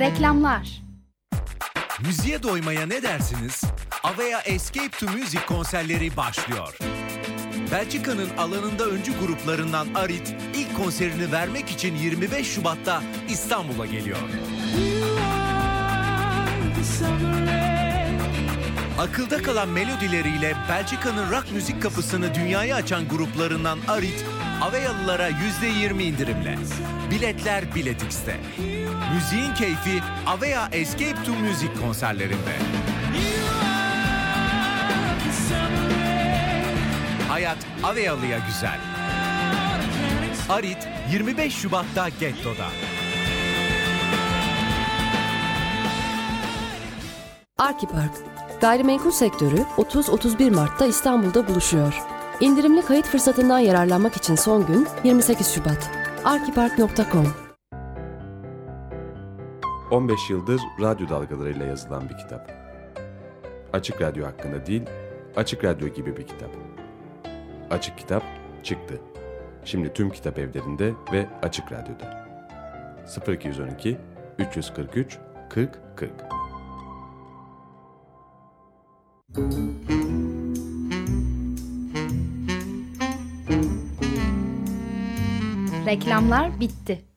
Reklamlar Müziğe doymaya ne dersiniz? Avea Escape to Music konserleri başlıyor. Belçika'nın alanında öncü gruplarından Arit ilk konserini vermek için 25 Şubat'ta İstanbul'a geliyor. Akılda kalan melodileriyle Belçika'nın rock müzik kapısını dünyaya açan gruplarından Arit, Aveyalılara %20 indirimle. Biletler Bilet X'te. Müziğin keyfi Avea Escape to Music konserlerinde. Hayat Aveyalı'ya güzel. Arit 25 Şubat'ta Getto'da. Arkipark. Gayrimenkul sektörü 30-31 Mart'ta İstanbul'da buluşuyor. İndirimli kayıt fırsatından yararlanmak için son gün 28 Şubat. Arkipark.com 15 yıldır radyo dalgalarıyla yazılan bir kitap. Açık Radyo hakkında değil, Açık Radyo gibi bir kitap. Açık Kitap çıktı. Şimdi tüm kitap evlerinde ve Açık Radyo'da. 0212 343 40 40 Reklamlar bitti.